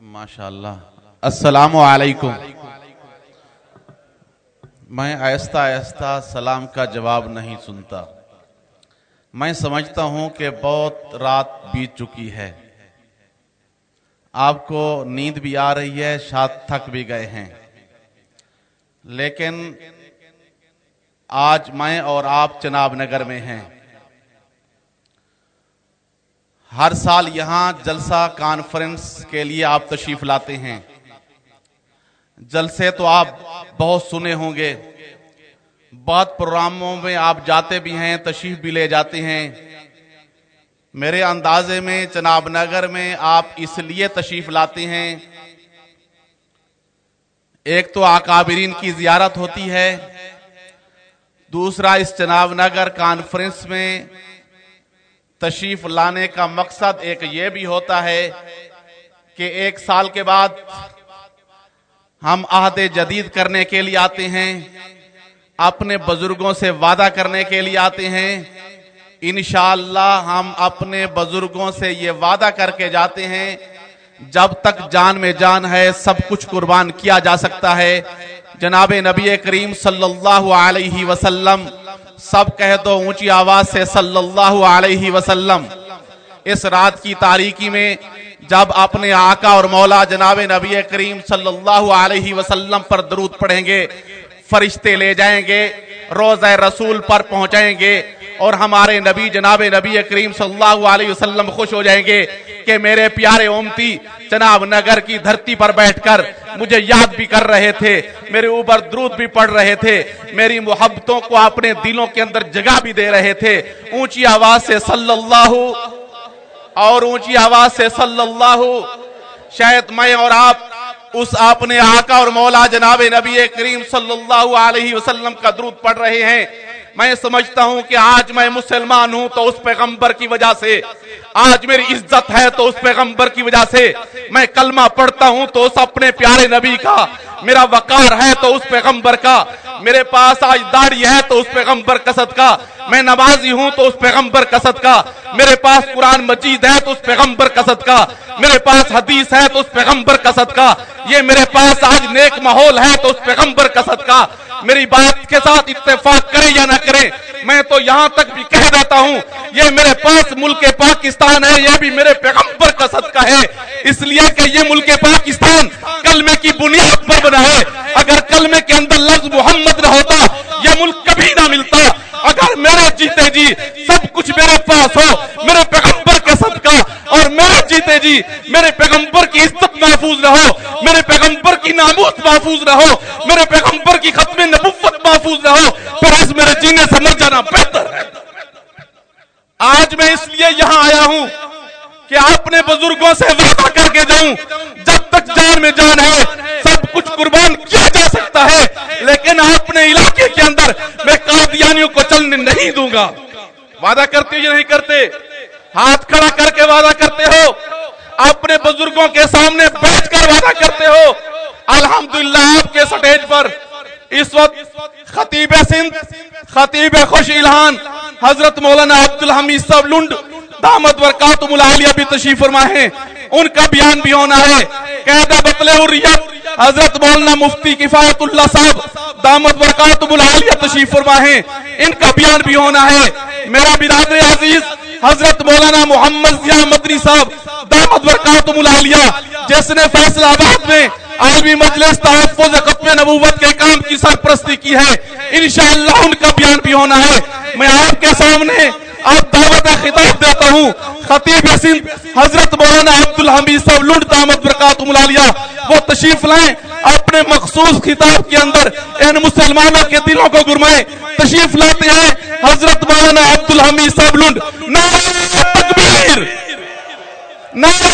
ماشاء اللہ السلام علیکم۔ میں آہستہ آہستہ سلام کا جواب نہیں سنتا۔ میں سمجھتا ہوں کہ بہت رات بیت چکی ہے۔ آپ کو نیند بھی آ رہی ہے شاید تھک بھی گئے ہیں۔ لیکن آج میں اور آپ چناب نگر میں ہیں۔ ہر سال یہاں جلسہ کانفرنس کے لیے آپ تشریف لاتے ہیں۔ جلسے تو آپ بہت سنے ہوں گے۔ بہت پروگراموں میں آپ جاتے بھی ہیں، تشریف بھی لے جاتے ہیں۔ میرے اندازے میں چناب نگر میں آپ اس لیے تشریف لاتے ہیں۔ ایک تو آکابرین کی زیارت ہوتی ہے۔ دوسرا اس چناب نگر کانفرنس میں تشریف لانے کا مقصد ایک یہ بھی ہوتا ہے کہ ایک سال کے بعد ہم عہد جدید کرنے کے لیے آتے ہیں، اپنے بزرگوں سے وعدہ کرنے کے لیے آتے ہیں۔ انشاءاللہ ہم اپنے بزرگوں سے یہ وعدہ کر کے جاتے ہیں، جب تک جان میں جان ہے، سب کچھ قربان کیا جا سکتا ہے۔ جناب نبی کریم صلی اللہ علیہ وسلم سب کہہ دو اونچی آواز سے صلی اللہ علیہ وسلم۔ اس رات کی تاریکی میں جب اپنے آقا اور مولا جناب نبی کریم صلی اللہ علیہ وسلم پر درود پڑھیں گے، فرشتے لے جائیں گے، روزہ رسول پر پہنچائیں گے اور ہمارے نبی جناب نبی کریم صلی اللہ علیہ وسلم خوش ہو جائیں گے کہ میرے پیارے امتی جناب نگر کی دھرتی پر بیٹھ کر مجھے یاد بھی کر رہے تھے، میرے اوپر درود بھی پڑھ رہے تھے، میری محبتوں کو اپنے دلوں کے اندر جگہ بھی دے رہے تھے۔ اونچی آواز سے صلی اللہ، اور اونچی آواز سے صلی اللہ، شاید میں اور آپ اس اپنے آقا اور مولا جناب نبی کریم صلی اللہ علیہ وسلم کا درود پڑھ رہے ہیں۔ میں سمجھتا ہوں کہ آج میں مسلمان ہوں تو اس پیغمبر کی وجہ سے۔ آج میری عزت ہے تو اس پیغمبر کی وجہ سے۔ میں کلمہ پڑھتا ہوں تو اس اپنے پیارے نبی کا۔ میرا وقار ہے تو اس پیغمبر کا۔ میرے پاس آج داڑھی ہے تو اس پیغمبر کا میں نمازی ہوں تو اس پیغمبر کا میرے پاس قرآن مجید ہے تو اس پیغمبر کا میرے پاس حدیث ہے تو اس پیغمبر کا یہ میرے پاس آج نیک ماحول ہے تو اس پیغمبر کا میری بات کے ساتھ اتفاق کرے یا نہ کرے میں تو یہاں تک بھی کہہ دیتا ہوں، یہ میرے پاس ملک پاکستان ہے، یہ بھی میرے پیغمبر کا صدقہ ہے۔ اس لیے کہ یہ ملک پاکستان کلمے کی بنیاد پر بنا ہے۔ اگر کلمے کے اندر لفظ محمد ہوتا یہ ملک کبھی نہ ملتا۔ اگر میرے جیتے جی سب کچھ میرے پاس ہو، میرے پیغمبر کا صدقہ، اور میرے جیتے جی میرے پیغمبر کی عزت محفوظ رہو میرے پیغمبر کی ناموس محفوظ رہو میرے پیغمبر کی ختم نبوت محفوظ رہو پھر اس میرے جینے سمجھ جانا بہتر ہے۔ آج میں اس لیے یہاں آیا ہوں کہ اپنے بزرگوں سے وعدہ کر کے جاؤں، جب تک جان میں جان ہے سب کچھ قربان کیا جا سکتا ہے لیکن اپنے علاقے کے اندر میں کو چلنے نہیں دوں گا۔ وعدہ کرتے یا نہیں کرتے؟ ہاتھ کھڑا کر کے وعدہ کرتے ہو۔ اپنے بزرگوں کے سامنے بیٹھ کر وعدہ کرتے ہو۔ الحمدللہ آپ کے سٹیج پر۔ اس وقت خطیب سندھ، خطیب خوش الہان، حضرت مولانا عبد الحمید صاحب لنڈ دامت ورکاتم العالیہ بھی تشریف فرما ہے ان کا بیان بھی ہونا ہے۔ قیدہ بطلے حریت، حضرت مولانا مفتی کفایت اللہ صاحب دامت ورکاتم العالیہ تشریف فرما ہے ان کا بیان بھی ہونا ہے۔ میرا برادر عزیز، حضرت مولانا محمد ضیاء مدنی صاحب دامت ورکاتم العالیہ جس نے فیصلہ آباد میں عالمی مجلس تحفظ ختم نبوت کے کام کی سرپرستی کی ہے۔ انشاءاللہ ان کا بیان بھی ہونا ہے۔ میں آپ کے سامنے اب دعوت خطاب دیتا ہوں۔ خطیب سندھ حضرت مولانا عبدالحمید صاحب لنڈ دامت برکات ملالیہ، وہ تشریف لائیں، اپنے مخصوص خطاب کے اندر ان مسلمانوں کے دلوں کو گرمائیں۔ تشریف لاتے ہیں حضرت مولانا عبدالحمید صاحب لنڈ۔ نعرہ تکبیر۔ نعرہ